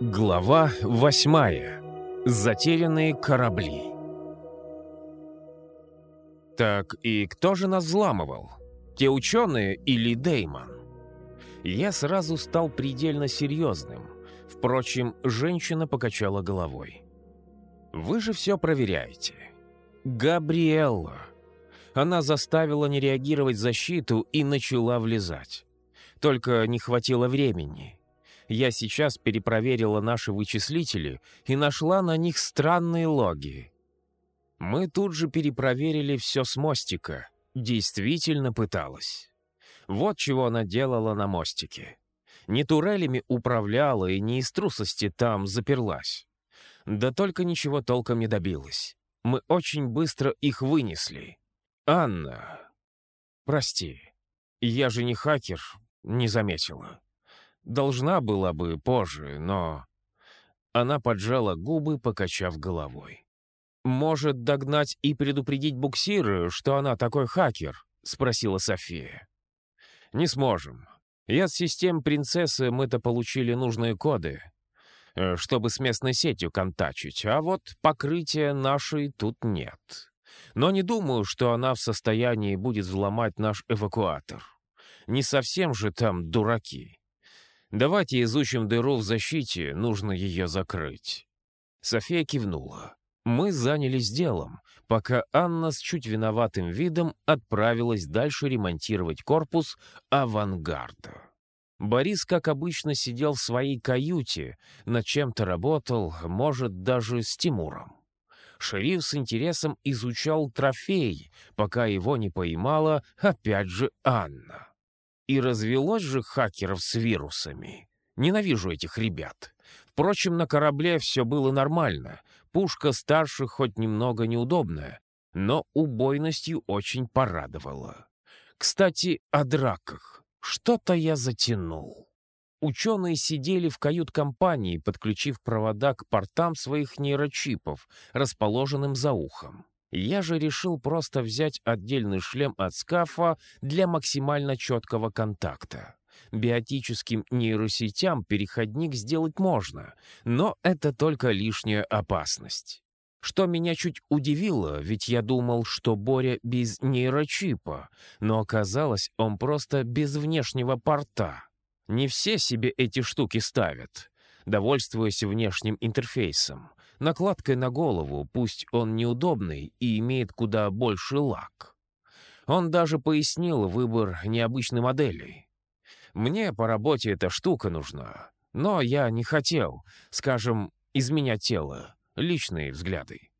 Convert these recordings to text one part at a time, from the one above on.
Глава восьмая. Затерянные корабли. Так и кто же нас взламывал? Те ученые или Деймон? Я сразу стал предельно серьезным. Впрочем, женщина покачала головой. Вы же все проверяете. Габриэлла. Она заставила не реагировать защиту и начала влезать. Только не хватило времени. Я сейчас перепроверила наши вычислители и нашла на них странные логи. Мы тут же перепроверили все с мостика. Действительно пыталась. Вот чего она делала на мостике. Не турелями управляла и не из трусости там заперлась. Да только ничего толком не добилась. Мы очень быстро их вынесли. Анна, прости, я же не хакер, не заметила. Должна была бы позже, но... Она поджала губы, покачав головой. «Может, догнать и предупредить буксиры, что она такой хакер?» — спросила София. «Не сможем. И от систем принцессы мы-то получили нужные коды, э, чтобы с местной сетью контачить, а вот покрытия нашей тут нет. Но не думаю, что она в состоянии будет взломать наш эвакуатор. Не совсем же там дураки. Давайте изучим дыру в защите, нужно ее закрыть». София кивнула. Мы занялись делом, пока Анна с чуть виноватым видом отправилась дальше ремонтировать корпус авангарда. Борис, как обычно, сидел в своей каюте, над чем-то работал, может, даже с Тимуром. Шериф с интересом изучал трофей, пока его не поймала опять же Анна. И развелось же хакеров с вирусами. Ненавижу этих ребят. Впрочем, на корабле все было нормально. Пушка старших хоть немного неудобная, но убойностью очень порадовала. Кстати, о драках. Что-то я затянул. Ученые сидели в кают-компании, подключив провода к портам своих нейрочипов, расположенным за ухом. Я же решил просто взять отдельный шлем от скафа для максимально четкого контакта. Биотическим нейросетям переходник сделать можно, но это только лишняя опасность. Что меня чуть удивило, ведь я думал, что Боря без нейрочипа, но оказалось, он просто без внешнего порта. Не все себе эти штуки ставят, довольствуясь внешним интерфейсом накладкой на голову, пусть он неудобный и имеет куда больше лак. Он даже пояснил выбор необычной модели. Мне по работе эта штука нужна, но я не хотел, скажем, изменять тело, личные взгляды.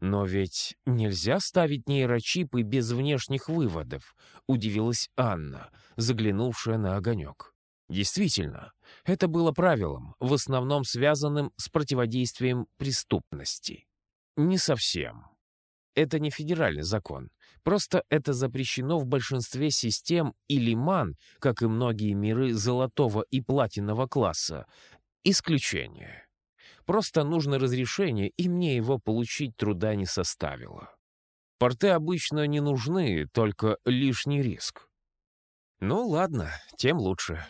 Но ведь нельзя ставить нейрочипы без внешних выводов, удивилась Анна, заглянувшая на огонек. Действительно, это было правилом, в основном связанным с противодействием преступности. Не совсем. Это не федеральный закон. Просто это запрещено в большинстве систем и лиман, как и многие миры золотого и платинового класса. Исключение. Просто нужно разрешение, и мне его получить труда не составило. Порты обычно не нужны, только лишний риск. Ну ладно, тем лучше.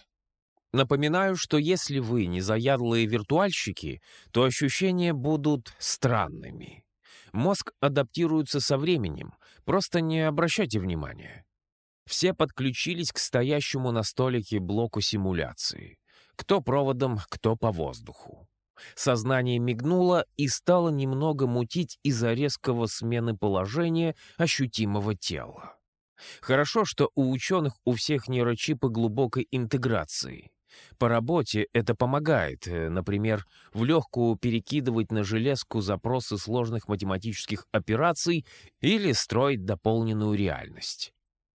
Напоминаю, что если вы не заядлые виртуальщики, то ощущения будут странными. Мозг адаптируется со временем, просто не обращайте внимания. Все подключились к стоящему на столике блоку симуляции. Кто проводом, кто по воздуху. Сознание мигнуло и стало немного мутить из-за резкого смены положения ощутимого тела. Хорошо, что у ученых у всех нейрочипы глубокой интеграции. По работе это помогает, э, например, в легкую перекидывать на железку запросы сложных математических операций или строить дополненную реальность.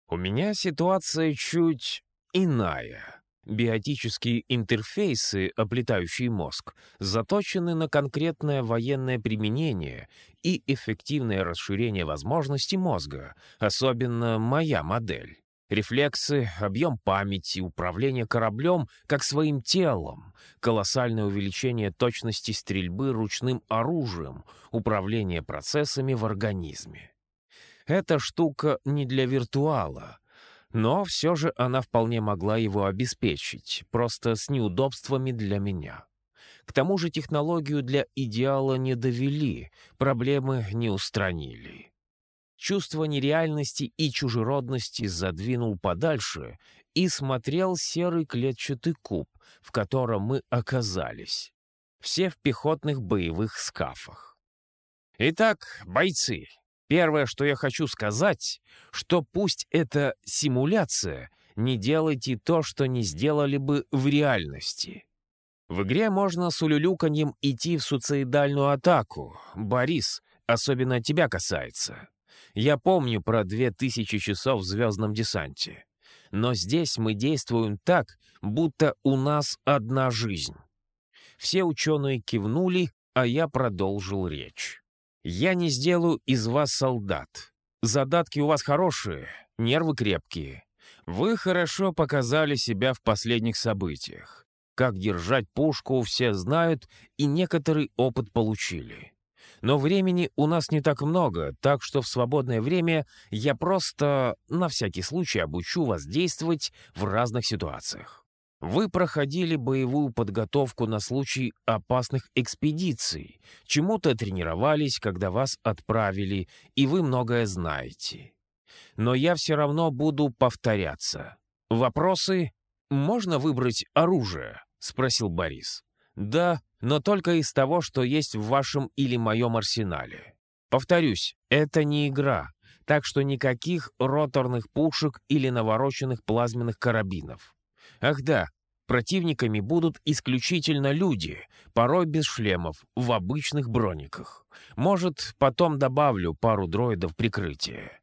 У меня ситуация чуть иная. Биотические интерфейсы, оплетающие мозг, заточены на конкретное военное применение и эффективное расширение возможностей мозга, особенно моя модель. Рефлексы, объем памяти, управление кораблем как своим телом, колоссальное увеличение точности стрельбы ручным оружием, управление процессами в организме. Эта штука не для виртуала, но все же она вполне могла его обеспечить, просто с неудобствами для меня. К тому же технологию для идеала не довели, проблемы не устранили. Чувство нереальности и чужеродности задвинул подальше и смотрел серый клетчатый куб, в котором мы оказались. Все в пехотных боевых скафах. Итак, бойцы, первое, что я хочу сказать, что пусть это симуляция, не делайте то, что не сделали бы в реальности. В игре можно с улюлюканьем идти в суицидальную атаку. Борис, особенно тебя касается. Я помню про две тысячи часов в «Звездном десанте». Но здесь мы действуем так, будто у нас одна жизнь. Все ученые кивнули, а я продолжил речь. Я не сделаю из вас солдат. Задатки у вас хорошие, нервы крепкие. Вы хорошо показали себя в последних событиях. Как держать пушку все знают и некоторый опыт получили. Но времени у нас не так много, так что в свободное время я просто на всякий случай обучу вас действовать в разных ситуациях. Вы проходили боевую подготовку на случай опасных экспедиций, чему-то тренировались, когда вас отправили, и вы многое знаете. Но я все равно буду повторяться. Вопросы? Можно выбрать оружие? — спросил Борис. «Да, но только из того, что есть в вашем или моем арсенале. Повторюсь, это не игра, так что никаких роторных пушек или навороченных плазменных карабинов. Ах да, противниками будут исключительно люди, порой без шлемов, в обычных брониках. Может, потом добавлю пару дроидов прикрытия.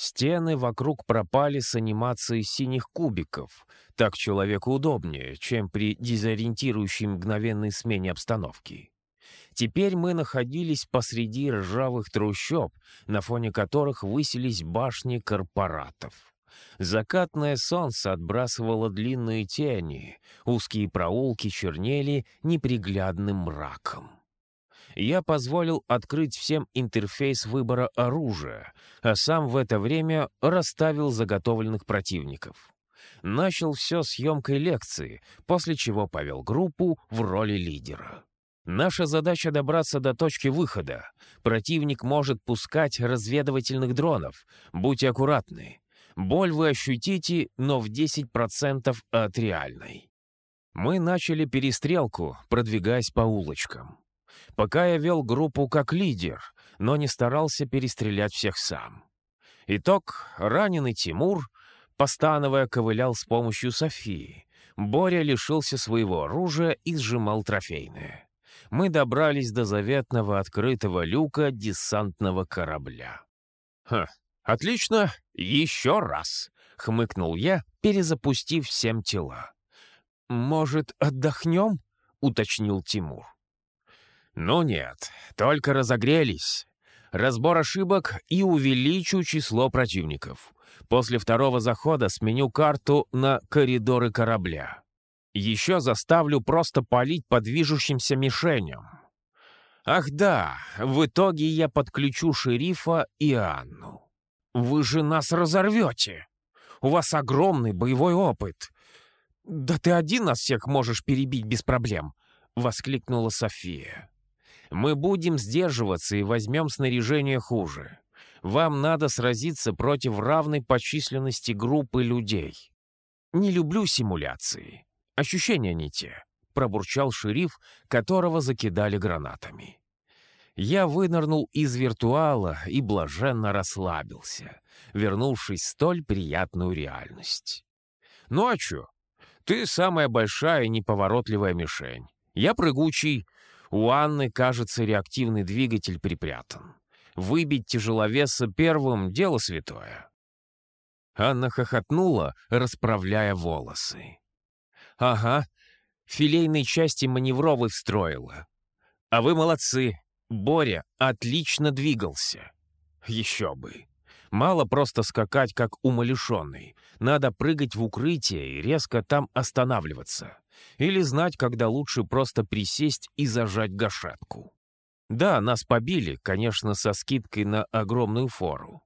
Стены вокруг пропали с анимацией синих кубиков. Так человеку удобнее, чем при дезориентирующей мгновенной смене обстановки. Теперь мы находились посреди ржавых трущоб, на фоне которых высились башни корпоратов. Закатное солнце отбрасывало длинные тени, узкие проулки чернели неприглядным мраком я позволил открыть всем интерфейс выбора оружия, а сам в это время расставил заготовленных противников. Начал все съемкой лекции, после чего повел группу в роли лидера. Наша задача добраться до точки выхода. Противник может пускать разведывательных дронов. Будьте аккуратны. Боль вы ощутите, но в 10% от реальной. Мы начали перестрелку, продвигаясь по улочкам. Пока я вел группу как лидер, но не старался перестрелять всех сам. Итог — раненый Тимур, постановая, ковылял с помощью Софии. Боря лишился своего оружия и сжимал трофейное. Мы добрались до заветного открытого люка десантного корабля. «Ха, отлично, еще раз!» — хмыкнул я, перезапустив всем тела. «Может, отдохнем?» — уточнил Тимур. «Ну нет, только разогрелись. Разбор ошибок и увеличу число противников. После второго захода сменю карту на коридоры корабля. Еще заставлю просто палить по движущимся мишеням. Ах да, в итоге я подключу шерифа и Анну. Вы же нас разорвете. У вас огромный боевой опыт. Да ты один нас всех можешь перебить без проблем, — воскликнула София. Мы будем сдерживаться и возьмем снаряжение хуже. Вам надо сразиться против равной по численности группы людей. Не люблю симуляции. Ощущения не те, пробурчал шериф, которого закидали гранатами. Я вынырнул из виртуала и блаженно расслабился, вернувшись в столь приятную реальность. «Ну а чё? Ты самая большая и неповоротливая мишень. Я прыгучий, у Анны, кажется, реактивный двигатель припрятан. Выбить тяжеловеса первым — дело святое. Анна хохотнула, расправляя волосы. «Ага, филейной части маневровой встроила. А вы молодцы. Боря отлично двигался. Еще бы. Мало просто скакать, как умалишенный. Надо прыгать в укрытие и резко там останавливаться. Или знать, когда лучше просто присесть и зажать гашетку. Да, нас побили, конечно, со скидкой на огромную фору.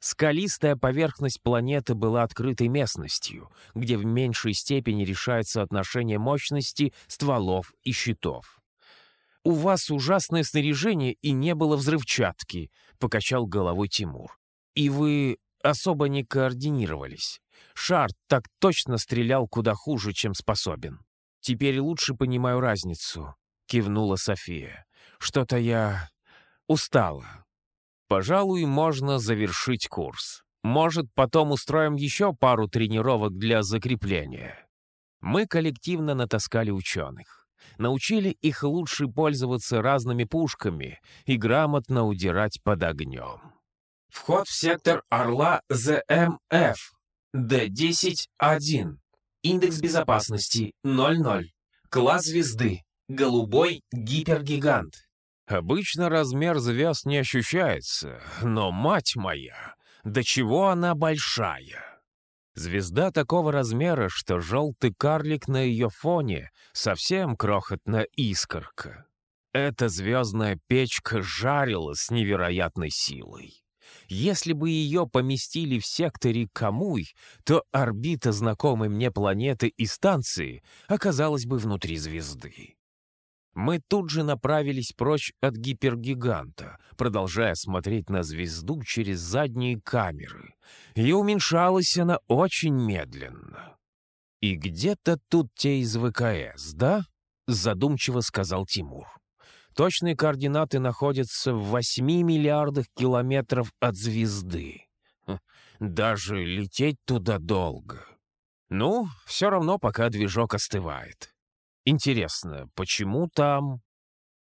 Скалистая поверхность планеты была открытой местностью, где в меньшей степени решается отношение мощности стволов и щитов. «У вас ужасное снаряжение и не было взрывчатки», — покачал головой Тимур. «И вы особо не координировались. Шар так точно стрелял куда хуже, чем способен. Теперь лучше понимаю разницу», — кивнула София. «Что-то я устала. Пожалуй, можно завершить курс. Может, потом устроим еще пару тренировок для закрепления». Мы коллективно натаскали ученых научили их лучше пользоваться разными пушками и грамотно удирать под огнем. Вход в сектор Орла ЗМФ. Д-10-1. Индекс безопасности 00. Класс звезды. Голубой гипергигант. Обычно размер звезд не ощущается, но, мать моя, до чего она большая! Звезда такого размера, что желтый карлик на ее фоне совсем крохотная искорка. Эта звездная печка жарила с невероятной силой. Если бы ее поместили в секторе Камуй, то орбита знакомой мне планеты и станции оказалась бы внутри звезды. Мы тут же направились прочь от гипергиганта, продолжая смотреть на звезду через задние камеры. И уменьшалась она очень медленно. «И где-то тут те из ВКС, да?» — задумчиво сказал Тимур. «Точные координаты находятся в 8 миллиардах километров от звезды. Хм, даже лететь туда долго. Ну, все равно, пока движок остывает. Интересно, почему там?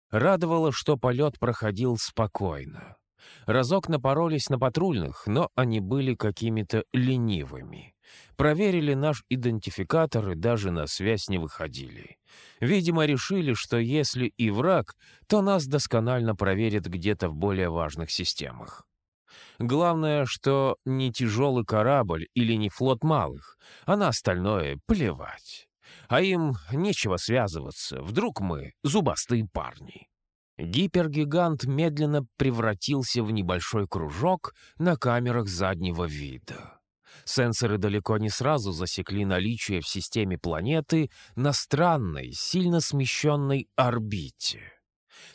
Радовало, что полет проходил спокойно. Разок напоролись на патрульных, но они были какими-то ленивыми. Проверили наш идентификатор и даже на связь не выходили. Видимо, решили, что если и враг, то нас досконально проверят где-то в более важных системах. Главное, что не тяжелый корабль или не флот малых, а на остальное плевать а им нечего связываться, вдруг мы зубастые парни. Гипергигант медленно превратился в небольшой кружок на камерах заднего вида. Сенсоры далеко не сразу засекли наличие в системе планеты на странной, сильно смещенной орбите.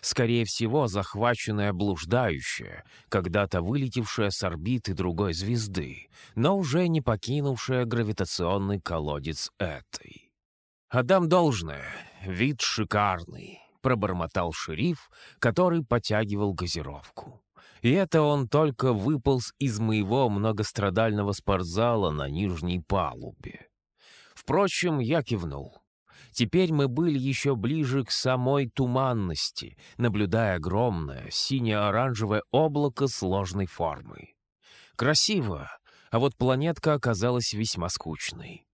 Скорее всего, захваченная блуждающая, когда-то вылетевшая с орбиты другой звезды, но уже не покинувшая гравитационный колодец этой. «Отдам должное. Вид шикарный», — пробормотал шериф, который потягивал газировку. И это он только выполз из моего многострадального спортзала на нижней палубе. Впрочем, я кивнул. Теперь мы были еще ближе к самой туманности, наблюдая огромное сине-оранжевое облако сложной формы. Красиво, а вот планетка оказалась весьма скучной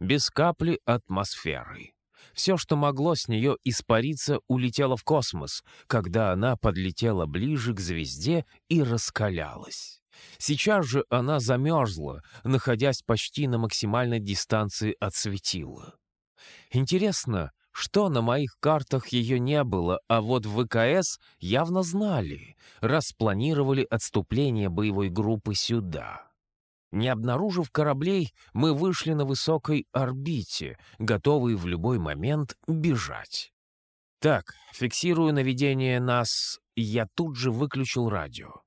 без капли атмосферы. Все, что могло с нее испариться, улетело в космос, когда она подлетела ближе к звезде и раскалялась. Сейчас же она замерзла, находясь почти на максимальной дистанции от светила. Интересно, что на моих картах ее не было, а вот в ВКС явно знали, раз планировали отступление боевой группы сюда. Не обнаружив кораблей, мы вышли на высокой орбите, готовые в любой момент бежать. Так, фиксирую наведение нас, я тут же выключил радио.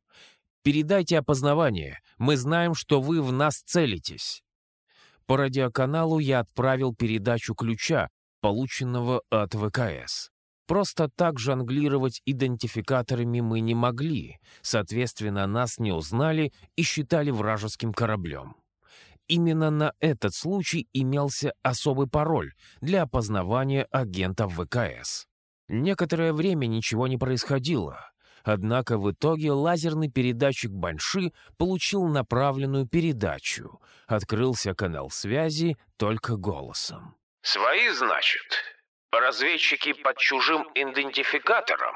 Передайте опознавание, мы знаем, что вы в нас целитесь. По радиоканалу я отправил передачу ключа, полученного от ВКС. Просто так жонглировать идентификаторами мы не могли, соответственно, нас не узнали и считали вражеским кораблем. Именно на этот случай имелся особый пароль для опознавания агентов ВКС. Некоторое время ничего не происходило, однако в итоге лазерный передатчик Банши получил направленную передачу. Открылся канал связи только голосом. «Свои, значит?» Разведчики под чужим идентификатором?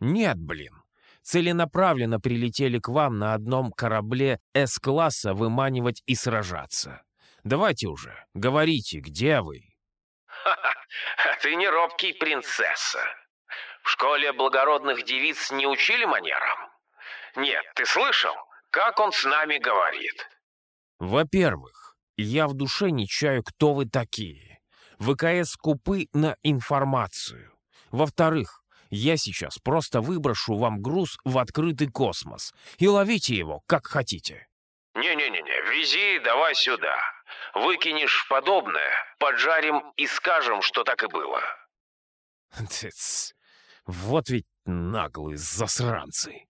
Нет, блин. Целенаправленно прилетели к вам на одном корабле С-класса выманивать и сражаться. Давайте уже, говорите, где вы? Ха-ха, ты не робкий принцесса. В школе благородных девиц не учили манерам? Нет, ты слышал? как он с нами говорит?» «Во-первых, я в душе не чаю, кто вы такие. ВКС скупы на информацию. Во-вторых, я сейчас просто выброшу вам груз в открытый космос и ловите его, как хотите». «Не-не-не, вези давай сюда. Выкинешь подобное, поджарим и скажем, что так и было». Тыц, вот ведь наглые засранцы.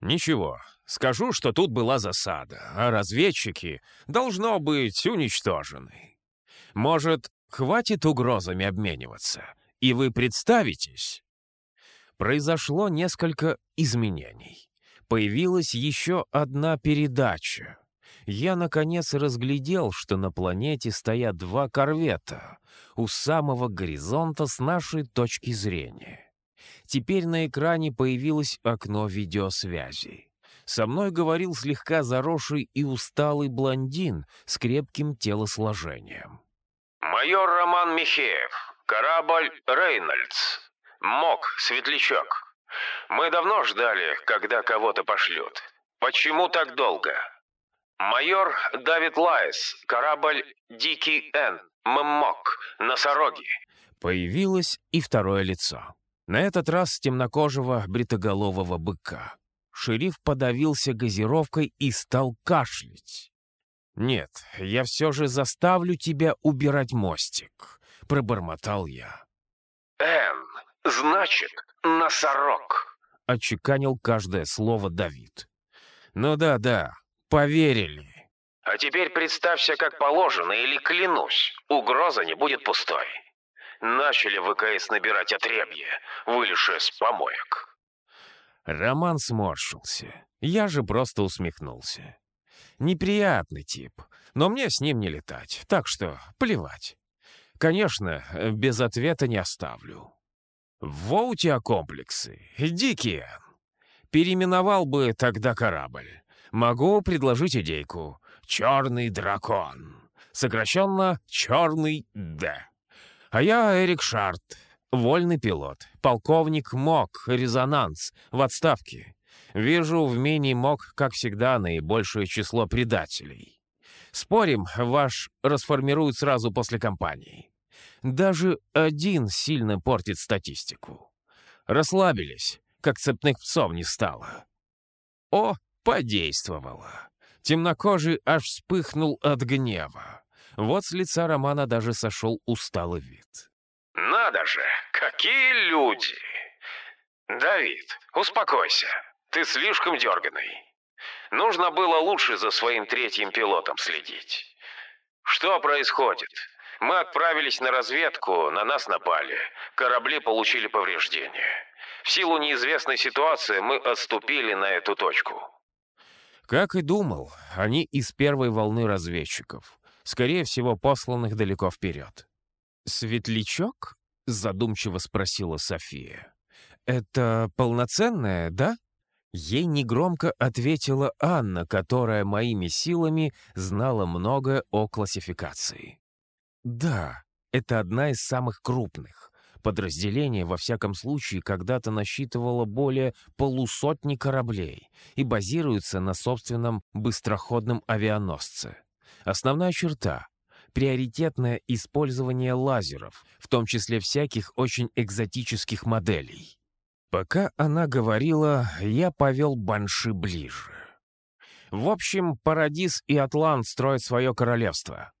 Ничего, скажу, что тут была засада, а разведчики должно быть уничтожены. Может, хватит угрозами обмениваться, и вы представитесь? Произошло несколько изменений. Появилась еще одна передача. Я, наконец, разглядел, что на планете стоят два корвета у самого горизонта с нашей точки зрения. Теперь на экране появилось окно видеосвязи. Со мной говорил слегка заросший и усталый блондин с крепким телосложением. «Майор Роман Михеев, корабль «Рейнольдс», МОК, Светлячок. Мы давно ждали, когда кого-то пошлют. Почему так долго?» «Майор Давид Лайс, корабль «Дикий Н», ММОК, Носороги». Появилось и второе лицо. На этот раз темнокожего бритоголового быка. Шериф подавился газировкой и стал кашлять. «Нет, я все же заставлю тебя убирать мостик», — пробормотал я. «Н, значит, носорог», — отчеканил каждое слово Давид. «Ну да-да, поверили». «А теперь представься как положено или клянусь, угроза не будет пустой» начали ВКС набирать отребье, вылезшее с помоек. Роман сморщился. Я же просто усмехнулся. Неприятный тип, но мне с ним не летать, так что плевать. Конечно, без ответа не оставлю. Во у тебя комплексы, дикие. Переименовал бы тогда корабль. Могу предложить идейку. «Черный дракон». Сокращенно «Черный Д». А я Эрик Шарт, вольный пилот, полковник МОК, резонанс, в отставке. Вижу в мини-МОК, как всегда, наибольшее число предателей. Спорим, ваш расформируют сразу после кампании. Даже один сильно портит статистику. Расслабились, как цепных псов не стало. О, подействовало. Темнокожий аж вспыхнул от гнева. Вот с лица Романа даже сошел усталый вид. «Надо же, какие люди!» «Давид, успокойся, ты слишком дерганый. Нужно было лучше за своим третьим пилотом следить. Что происходит? Мы отправились на разведку, на нас напали. Корабли получили повреждения. В силу неизвестной ситуации мы отступили на эту точку». Как и думал, они из первой волны разведчиков скорее всего, посланных далеко вперед. «Светлячок?» — задумчиво спросила София. «Это полноценное, да?» Ей негромко ответила Анна, которая моими силами знала многое о классификации. «Да, это одна из самых крупных. Подразделение, во всяком случае, когда-то насчитывало более полусотни кораблей и базируется на собственном быстроходном авианосце. Основная черта — приоритетное использование лазеров, в том числе всяких очень экзотических моделей. Пока она говорила, я повел Банши ближе. В общем, Парадис и Атлант строят свое королевство.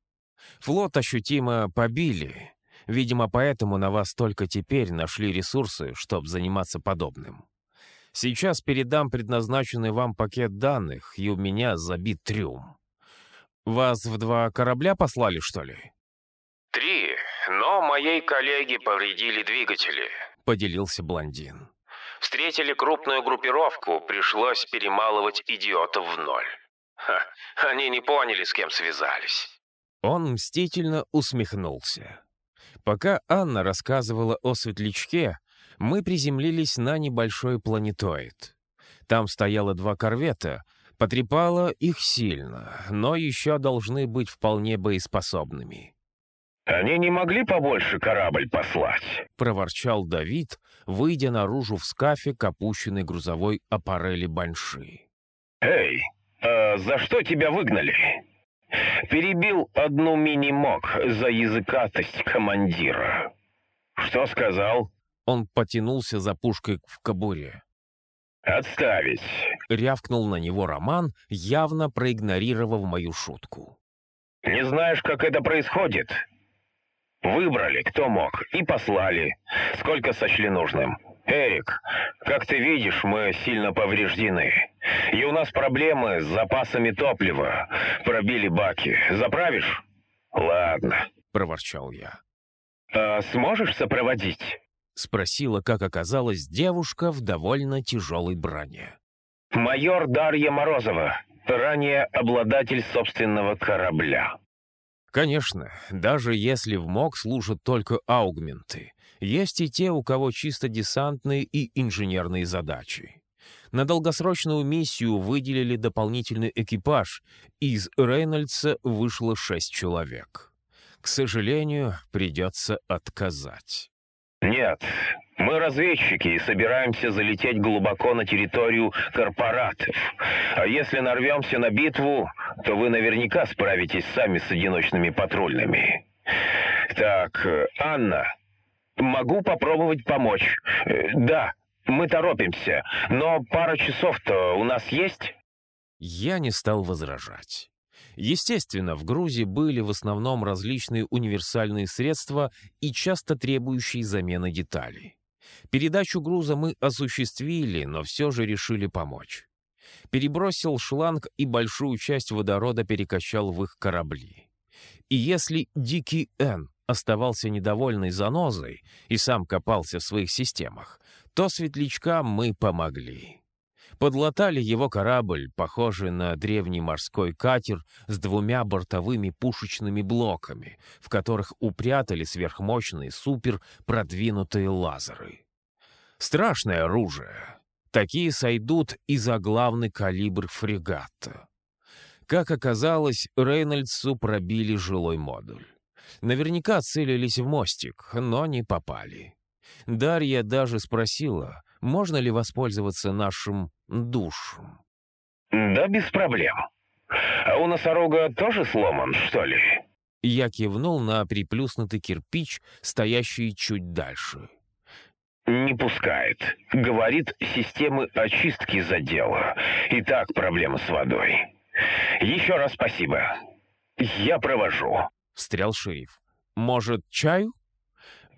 Флот ощутимо побили. Видимо, поэтому на вас только теперь нашли ресурсы, чтобы заниматься подобным. Сейчас передам предназначенный вам пакет данных, и у меня забит трюм. Вас в два корабля послали, что ли?» «Три, но моей коллеге повредили двигатели», — поделился блондин. «Встретили крупную группировку, пришлось перемалывать идиотов в ноль. Ха, они не поняли, с кем связались». Он мстительно усмехнулся. Пока Анна рассказывала о светлячке, мы приземлились на небольшой планетоид. Там стояло два корвета — Потрепало их сильно, но еще должны быть вполне боеспособными. «Они не могли побольше корабль послать?» — проворчал Давид, выйдя наружу в скафе к опущенной грузовой аппарели Банши. «Эй, а за что тебя выгнали?» «Перебил одну мини-мок за языкатость командира». «Что сказал?» Он потянулся за пушкой в кобуре. «Отставить!» — рявкнул на него Роман, явно проигнорировав мою шутку. «Не знаешь, как это происходит? Выбрали, кто мог, и послали, сколько сочли нужным. Эрик, как ты видишь, мы сильно повреждены. И у нас проблемы с запасами топлива. Пробили баки. Заправишь? Ладно, проворчал я. А сможешь сопроводить? Спросила, как оказалось, девушка в довольно тяжелой броне. Майор Дарья Морозова, ранее обладатель собственного корабля. Конечно, даже если в МОК служат только аугменты, есть и те, у кого чисто десантные и инженерные задачи. На долгосрочную миссию выделили дополнительный экипаж, из Рейнольдса вышло шесть человек. К сожалению, придется отказать. «Нет, мы разведчики и собираемся залететь глубоко на территорию корпоратов. А если нарвемся на битву, то вы наверняка справитесь сами с одиночными патрульными. Так, Анна, могу попробовать помочь. Э, да, мы торопимся, но пара часов-то у нас есть?» Я не стал возражать. Естественно, в Грузии были в основном различные универсальные средства и часто требующие замены деталей. Передачу груза мы осуществили, но все же решили помочь. Перебросил шланг и большую часть водорода перекачал в их корабли. И если Дикий Н оставался недовольной занозой и сам копался в своих системах, то светлячкам мы помогли. Подлатали его корабль, похожий на древний морской катер с двумя бортовыми пушечными блоками, в которых упрятали сверхмощные супер продвинутые лазеры. Страшное оружие. Такие сойдут и за главный калибр фрегата. Как оказалось, Рейнольдсу пробили жилой модуль. Наверняка целились в мостик, но не попали. Дарья даже спросила, можно ли воспользоваться нашим душем. «Да, без проблем. А у носорога тоже сломан, что ли?» Я кивнул на приплюснутый кирпич, стоящий чуть дальше. «Не пускает. Говорит, системы очистки задела. И так проблема с водой. Еще раз спасибо. Я провожу». Встрял шериф. «Может, чаю?»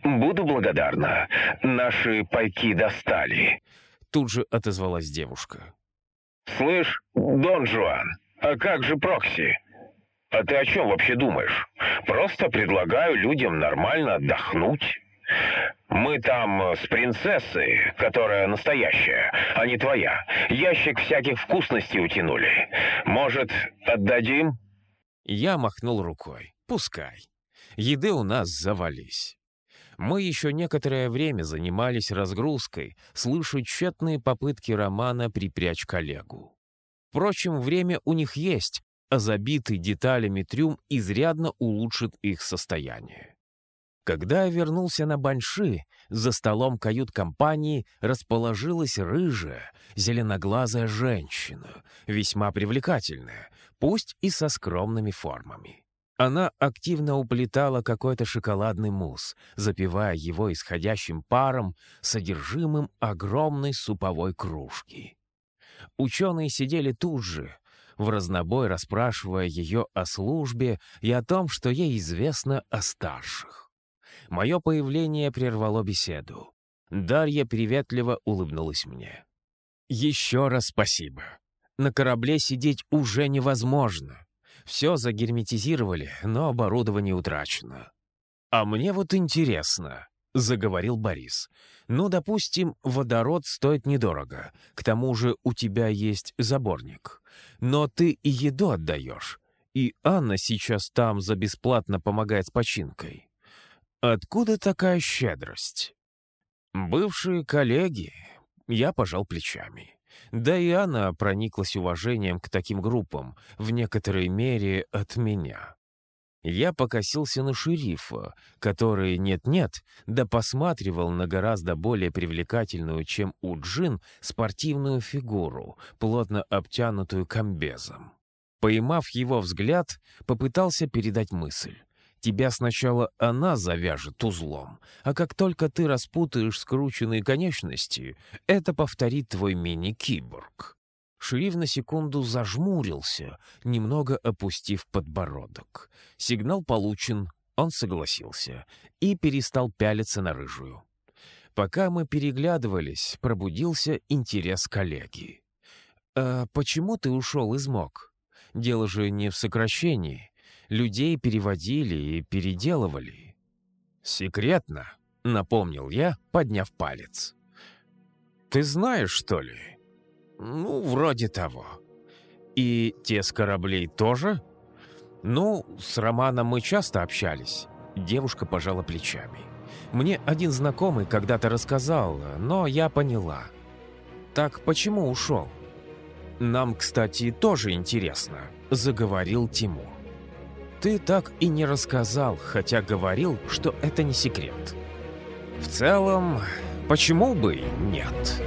«Буду благодарна. Наши пайки достали». Тут же отозвалась девушка. «Слышь, Дон Жуан, а как же Прокси? А ты о чем вообще думаешь? Просто предлагаю людям нормально отдохнуть. Мы там с принцессой, которая настоящая, а не твоя. Ящик всяких вкусностей утянули. Может, отдадим?» Я махнул рукой. «Пускай. Еды у нас завались». Мы еще некоторое время занимались разгрузкой, слыша тщетные попытки Романа припрячь коллегу. Впрочем, время у них есть, а забитый деталями трюм изрядно улучшит их состояние. Когда я вернулся на Банши, за столом кают-компании расположилась рыжая, зеленоглазая женщина, весьма привлекательная, пусть и со скромными формами. Она активно уплетала какой-то шоколадный мусс, запивая его исходящим паром, содержимым огромной суповой кружки. Ученые сидели тут же, в разнобой расспрашивая ее о службе и о том, что ей известно о старших. Мое появление прервало беседу. Дарья приветливо улыбнулась мне. «Еще раз спасибо. На корабле сидеть уже невозможно. Все загерметизировали, но оборудование утрачено. «А мне вот интересно», — заговорил Борис. «Ну, допустим, водород стоит недорого. К тому же у тебя есть заборник. Но ты и еду отдаешь. И Анна сейчас там за бесплатно помогает с починкой. Откуда такая щедрость?» «Бывшие коллеги», — я пожал плечами. Да и она прониклась уважением к таким группам, в некоторой мере от меня. Я покосился на шерифа, который нет-нет, да посматривал на гораздо более привлекательную, чем у Джин, спортивную фигуру, плотно обтянутую комбезом. Поймав его взгляд, попытался передать мысль. Тебя сначала она завяжет узлом, а как только ты распутаешь скрученные конечности, это повторит твой мини-киборг. Шериф на секунду зажмурился, немного опустив подбородок. Сигнал получен, он согласился и перестал пялиться на рыжую. Пока мы переглядывались, пробудился интерес коллеги. «А почему ты ушел из МОК? Дело же не в сокращении. Людей переводили и переделывали». «Секретно», — напомнил я, подняв палец. «Ты знаешь, что ли?» «Ну, вроде того». «И те с кораблей тоже?» «Ну, с Романом мы часто общались». Девушка пожала плечами. «Мне один знакомый когда-то рассказал, но я поняла». «Так почему ушел?» «Нам, кстати, тоже интересно», — заговорил Тимур. «Ты так и не рассказал, хотя говорил, что это не секрет». «В целом, почему бы нет?»